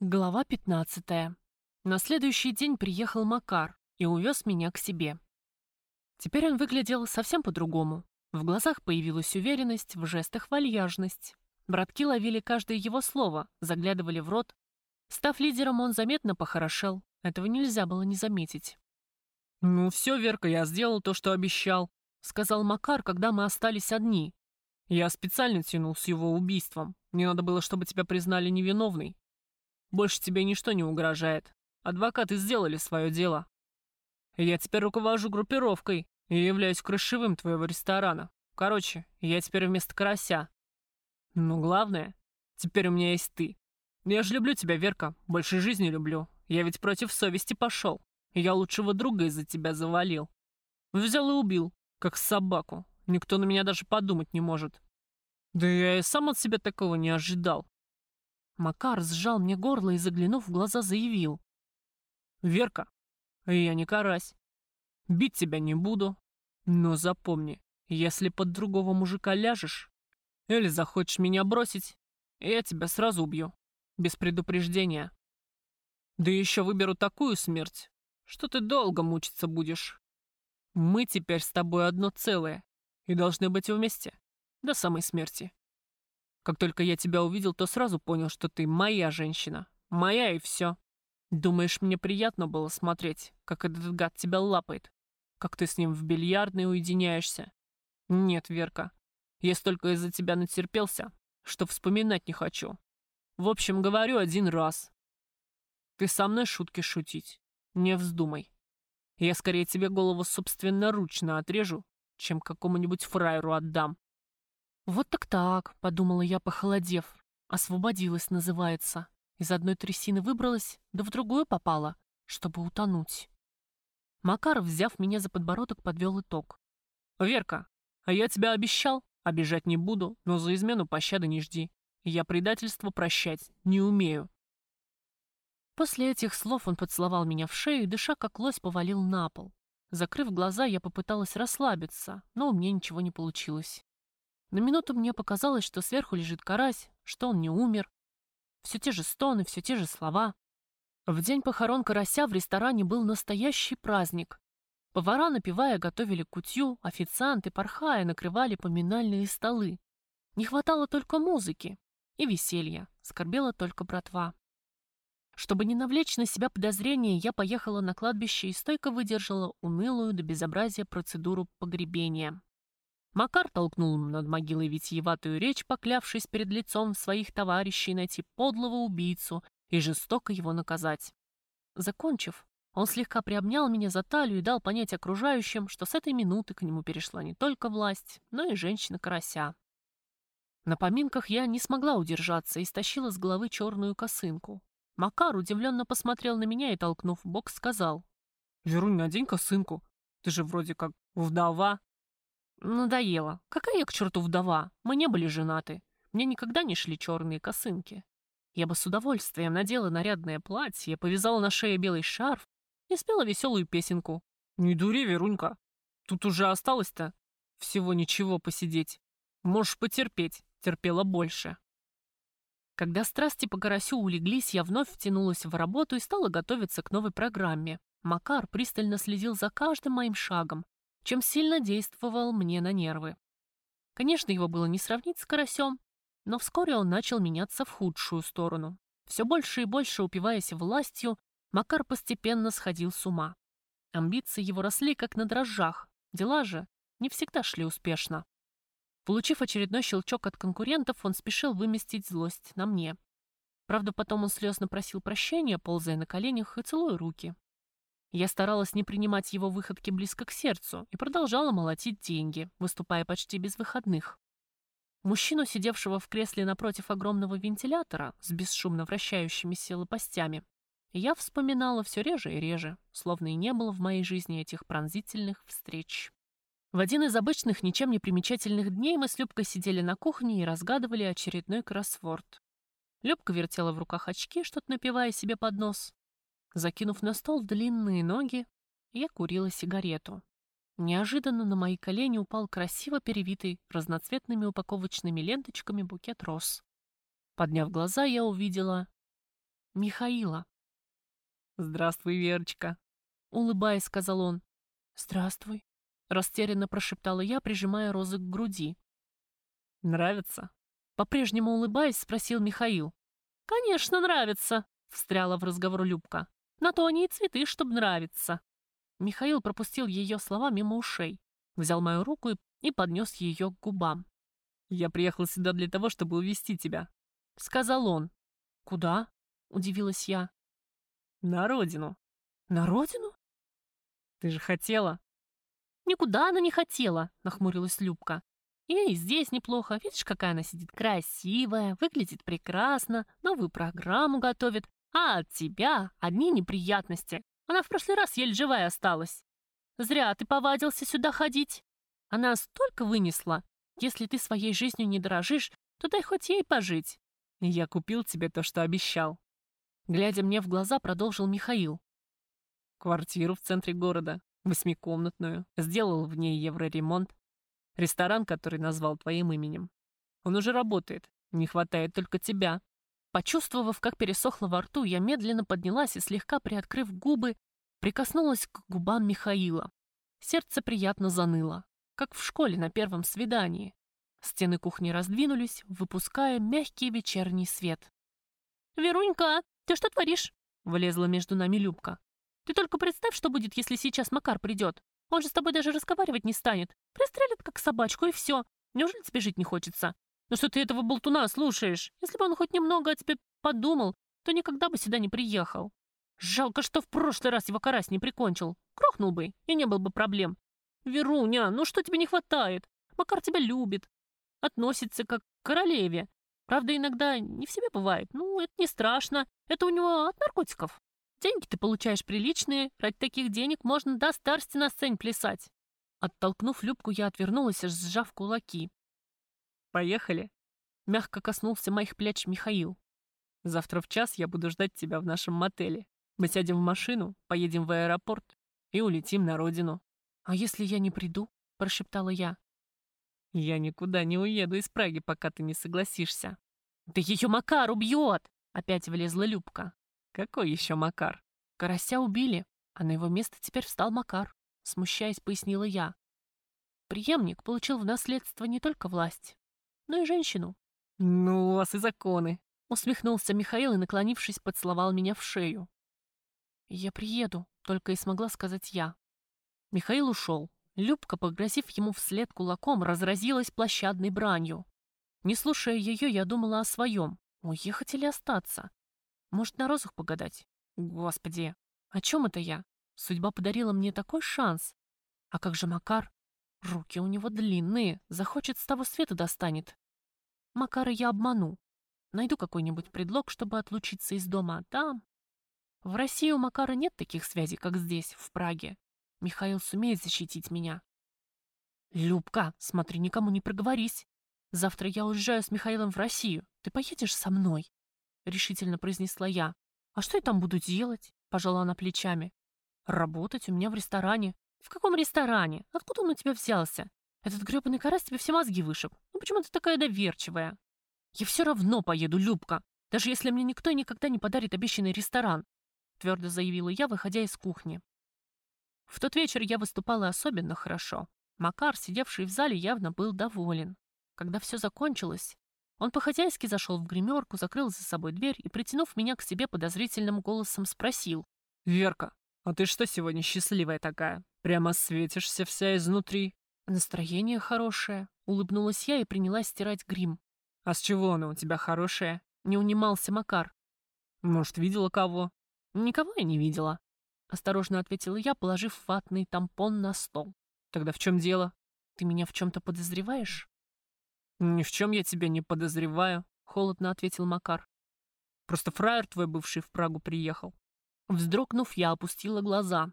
Глава 15. На следующий день приехал Макар и увез меня к себе. Теперь он выглядел совсем по-другому. В глазах появилась уверенность, в жестах вальяжность. Братки ловили каждое его слово, заглядывали в рот. Став лидером, он заметно похорошел. Этого нельзя было не заметить. «Ну все, Верка, я сделал то, что обещал», — сказал Макар, когда мы остались одни. «Я специально тянул с его убийством. Мне надо было, чтобы тебя признали невиновной. Больше тебе ничто не угрожает. Адвокаты сделали свое дело. Я теперь руковожу группировкой и являюсь крышевым твоего ресторана. Короче, я теперь вместо карася. Но главное, теперь у меня есть ты. Я же люблю тебя, Верка, больше жизни люблю. Я ведь против совести пошел. Я лучшего друга из-за тебя завалил. Взял и убил, как собаку. Никто на меня даже подумать не может. Да я и сам от себя такого не ожидал. Макар сжал мне горло и, заглянув в глаза, заявил. «Верка, я не карась. Бить тебя не буду. Но запомни, если под другого мужика ляжешь или захочешь меня бросить, я тебя сразу убью, без предупреждения. Да еще выберу такую смерть, что ты долго мучиться будешь. Мы теперь с тобой одно целое и должны быть вместе до самой смерти. Как только я тебя увидел, то сразу понял, что ты моя женщина. Моя и все. Думаешь, мне приятно было смотреть, как этот гад тебя лапает? Как ты с ним в бильярдной уединяешься? Нет, Верка. Я столько из-за тебя натерпелся, что вспоминать не хочу. В общем, говорю один раз. Ты со мной шутки шутить. Не вздумай. Я скорее тебе голову собственноручно отрежу, чем какому-нибудь фраеру отдам. «Вот так-так», — подумала я, похолодев. «Освободилась, называется. Из одной трясины выбралась, да в другую попала, чтобы утонуть». Макаров, взяв меня за подбородок, подвел итог. «Верка, а я тебя обещал, обижать не буду, но за измену пощады не жди. Я предательство прощать не умею». После этих слов он поцеловал меня в шею и, дыша как лось, повалил на пол. Закрыв глаза, я попыталась расслабиться, но у меня ничего не получилось. На минуту мне показалось, что сверху лежит карась, что он не умер. Все те же стоны, все те же слова. В день похорон карася в ресторане был настоящий праздник. Повара, напивая, готовили кутью, официанты, порхая, накрывали поминальные столы. Не хватало только музыки и веселья, скорбела только братва. Чтобы не навлечь на себя подозрения, я поехала на кладбище и стойко выдержала унылую до безобразия процедуру погребения. Макар толкнул над могилой витиеватую речь, поклявшись перед лицом своих товарищей найти подлого убийцу и жестоко его наказать. Закончив, он слегка приобнял меня за талию и дал понять окружающим, что с этой минуты к нему перешла не только власть, но и женщина-карася. На поминках я не смогла удержаться и стащила с головы черную косынку. Макар удивленно посмотрел на меня и, толкнув бок, сказал. «Верунь, надень косынку. Ты же вроде как вдова». Надоело. Какая я к черту вдова? Мы не были женаты. Мне никогда не шли черные косынки. Я бы с удовольствием надела нарядное платье, повязала на шее белый шарф и спела веселую песенку. Не дури, Верунька. Тут уже осталось-то всего ничего посидеть. Можешь потерпеть. Терпела больше. Когда страсти по карасю улеглись, я вновь втянулась в работу и стала готовиться к новой программе. Макар пристально следил за каждым моим шагом, чем сильно действовал мне на нервы. Конечно, его было не сравнить с карасем, но вскоре он начал меняться в худшую сторону. Все больше и больше упиваясь властью, Макар постепенно сходил с ума. Амбиции его росли как на дрожжах, дела же не всегда шли успешно. Получив очередной щелчок от конкурентов, он спешил выместить злость на мне. Правда, потом он слезно просил прощения, ползая на коленях и целуя руки. Я старалась не принимать его выходки близко к сердцу и продолжала молотить деньги, выступая почти без выходных. Мужчину, сидевшего в кресле напротив огромного вентилятора с бесшумно вращающимися лопастями, я вспоминала все реже и реже, словно и не было в моей жизни этих пронзительных встреч. В один из обычных, ничем не примечательных дней мы с Любкой сидели на кухне и разгадывали очередной кроссворд. Любка вертела в руках очки, что-то напивая себе под нос, Закинув на стол длинные ноги, я курила сигарету. Неожиданно на мои колени упал красиво перевитый разноцветными упаковочными ленточками букет роз. Подняв глаза, я увидела Михаила. «Здравствуй, Верочка», — улыбаясь, сказал он. «Здравствуй», — растерянно прошептала я, прижимая розы к груди. «Нравится?» По-прежнему улыбаясь, спросил Михаил. «Конечно, нравится», — встряла в разговор Любка. «На то они и цветы, чтобы нравиться». Михаил пропустил ее слова мимо ушей, взял мою руку и, поднес ее к губам. «Я приехал сюда для того, чтобы увести тебя», — сказал он. «Куда?» — удивилась я. «На родину». «На родину?» «Ты же хотела». «Никуда она не хотела», — нахмурилась Любка. И здесь неплохо. Видишь, какая она сидит красивая, выглядит прекрасно, новую программу готовит. А от тебя одни неприятности. Она в прошлый раз еле живая осталась. Зря ты повадился сюда ходить. Она столько вынесла. Если ты своей жизнью не дорожишь, то дай хоть ей пожить. Я купил тебе то, что обещал. Глядя мне в глаза, продолжил Михаил. Квартиру в центре города, восьмикомнатную. Сделал в ней евроремонт. Ресторан, который назвал твоим именем. Он уже работает. Не хватает только тебя. Почувствовав, как пересохло во рту, я медленно поднялась и, слегка приоткрыв губы, прикоснулась к губам Михаила. Сердце приятно заныло, как в школе на первом свидании. Стены кухни раздвинулись, выпуская мягкий вечерний свет. «Верунька, ты что творишь?» — влезла между нами Любка. «Ты только представь, что будет, если сейчас Макар придет. Он же с тобой даже разговаривать не станет. Пристрелит, как собачку, и все. Неужели тебе жить не хочется? Ну что ты этого болтуна слушаешь? Если бы он хоть немного о тебе подумал, то никогда бы сюда не приехал. Жалко, что в прошлый раз его карась не прикончил. Крохнул бы, и не было бы проблем. Веруня, ну что тебе не хватает? Макар тебя любит. Относится как к королеве. Правда, иногда не в себе бывает. Ну, это не страшно. Это у него от наркотиков. Деньги ты получаешь приличные, ради таких денег можно до старости на сцене плясать. Оттолкнув Любку, я отвернулась, сжав кулаки. «Поехали!» Мягко коснулся моих плеч Михаил. «Завтра в час я буду ждать тебя в нашем мотеле. Мы сядем в машину, поедем в аэропорт и улетим на родину». «А если я не приду?» – прошептала я. «Я никуда не уеду из Праги, пока ты не согласишься». «Да ее Макар убьет!» – опять влезла Любка. Какой еще Макар? Карася убили, а на его место теперь встал Макар, смущаясь, пояснила я. Приемник получил в наследство не только власть, но и женщину. Ну, у вас и законы. Усмехнулся Михаил и, наклонившись, поцеловал меня в шею. «Я приеду», — только и смогла сказать я. Михаил ушел. Любка, погрозив ему вслед кулаком, разразилась площадной бранью. Не слушая ее, я думала о своем. Уехать или остаться? Может, на розах погадать? Господи, о чем это я? Судьба подарила мне такой шанс. А как же Макар? Руки у него длинные, захочет с того света достанет. Макара я обману. Найду какой-нибудь предлог, чтобы отлучиться из дома, а там... В России у Макара нет таких связей, как здесь, в Праге. Михаил сумеет защитить меня. Любка, смотри, никому не проговорись. Завтра я уезжаю с Михаилом в Россию. Ты поедешь со мной? — решительно произнесла я. «А что я там буду делать?» — пожала она плечами. «Работать у меня в ресторане». «В каком ресторане? Откуда он у тебя взялся? Этот грёбаный карась тебе все мозги вышиб. Ну почему ты такая доверчивая?» «Я все равно поеду, Любка, даже если мне никто и никогда не подарит обещанный ресторан», твердо заявила я, выходя из кухни. В тот вечер я выступала особенно хорошо. Макар, сидевший в зале, явно был доволен. Когда все закончилось, он по-хозяйски зашел в гримерку, закрыл за собой дверь и, притянув меня к себе подозрительным голосом, спросил. «Верка, а ты что сегодня счастливая такая? Прямо светишься вся изнутри?» «Настроение хорошее», — улыбнулась я и принялась стирать грим. «А с чего оно у тебя хорошее?» — не унимался Макар. «Может, видела кого?» «Никого я не видела», — осторожно ответила я, положив ватный тампон на стол. «Тогда в чем дело?» «Ты меня в чем-то подозреваешь?» «Ни в чем я тебя не подозреваю», — холодно ответил Макар. «Просто фраер твой бывший в Прагу приехал». Вздрогнув, я опустила глаза.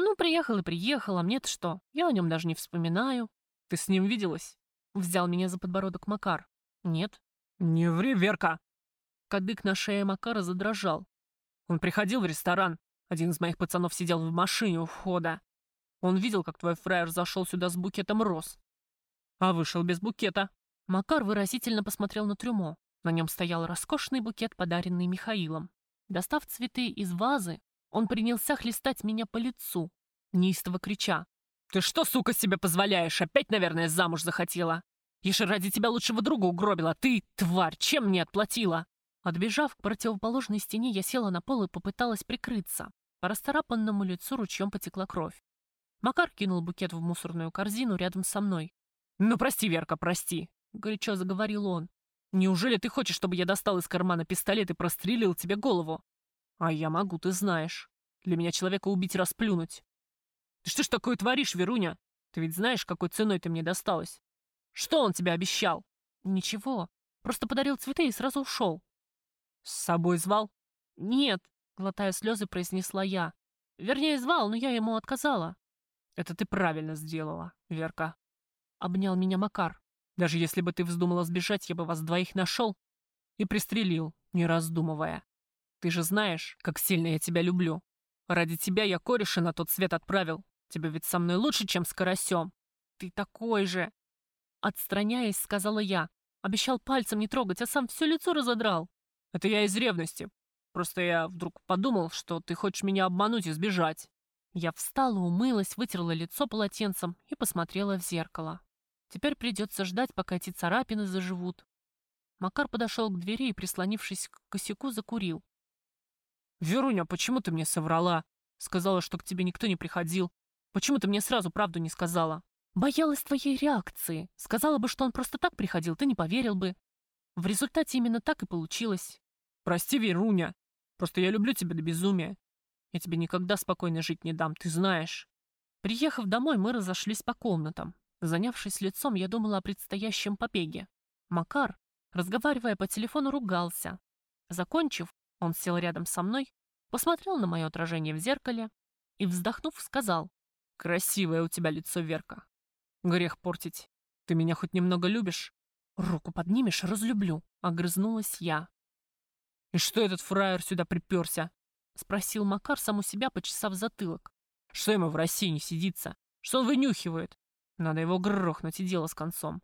«Ну, приехал и приехал, а мне-то что? Я о нем даже не вспоминаю». «Ты с ним виделась?» Взял меня за подбородок Макар. «Нет». «Не ври, Верка!» Кадык на шее Макара задрожал. «Он приходил в ресторан. Один из моих пацанов сидел в машине у входа. Он видел, как твой фраер зашел сюда с букетом роз. А вышел без букета. Макар выразительно посмотрел на трюмо. На нем стоял роскошный букет, подаренный Михаилом. Достав цветы из вазы, он принялся хлестать меня по лицу, неистово крича. «Ты что, сука, себе позволяешь? Опять, наверное, замуж захотела? Я ради тебя лучшего друга угробила. Ты, тварь, чем мне отплатила?» Отбежав к противоположной стене, я села на пол и попыталась прикрыться. По расцарапанному лицу ручьем потекла кровь. Макар кинул букет в мусорную корзину рядом со мной. «Ну, прости, Верка, прости», — горячо заговорил он. «Неужели ты хочешь, чтобы я достал из кармана пистолет и прострелил тебе голову? А я могу, ты знаешь. Для меня человека убить расплюнуть. Ты что ж такое творишь, Веруня? Ты ведь знаешь, какой ценой ты мне досталась? Что он тебе обещал?» «Ничего. Просто подарил цветы и сразу ушел». «С собой звал?» «Нет», — глотая слезы, произнесла я. «Вернее, звал, но я ему отказала». «Это ты правильно сделала, Верка», — обнял меня Макар. «Даже если бы ты вздумала сбежать, я бы вас двоих нашел и пристрелил, не раздумывая. Ты же знаешь, как сильно я тебя люблю. Ради тебя я кореша на тот свет отправил. Тебе ведь со мной лучше, чем с карасем. Ты такой же!» Отстраняясь, сказала я. Обещал пальцем не трогать, а сам все лицо разодрал. «Это я из ревности. Просто я вдруг подумал, что ты хочешь меня обмануть и сбежать. Я встала, умылась, вытерла лицо полотенцем и посмотрела в зеркало. Теперь придется ждать, пока эти царапины заживут. Макар подошел к двери и, прислонившись к косяку, закурил. «Веруня, почему ты мне соврала? Сказала, что к тебе никто не приходил. Почему ты мне сразу правду не сказала?» «Боялась твоей реакции. Сказала бы, что он просто так приходил, ты не поверил бы. В результате именно так и получилось». «Прости, Веруня. Просто я люблю тебя до безумия. Я тебе никогда спокойно жить не дам, ты знаешь. Приехав домой, мы разошлись по комнатам. Занявшись лицом, я думала о предстоящем побеге. Макар, разговаривая по телефону, ругался. Закончив, он сел рядом со мной, посмотрел на мое отражение в зеркале и, вздохнув, сказал. «Красивое у тебя лицо, Верка. Грех портить. Ты меня хоть немного любишь?» «Руку поднимешь, разлюблю», — огрызнулась я. «И что этот фраер сюда приперся?» — спросил Макар сам у себя, почесав затылок. «Что ему в России не сидится? Что он вынюхивает? Надо его грохнуть и дело с концом.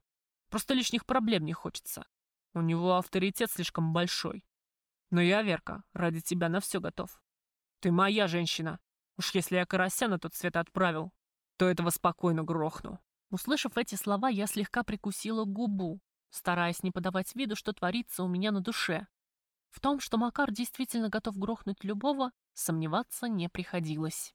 Просто лишних проблем не хочется. У него авторитет слишком большой. Но я, Верка, ради тебя на все готов. Ты моя женщина. Уж если я карася на тот свет отправил, то этого спокойно грохну». Услышав эти слова, я слегка прикусила губу, стараясь не подавать виду, что творится у меня на душе. В том, что Макар действительно готов грохнуть любого, сомневаться не приходилось.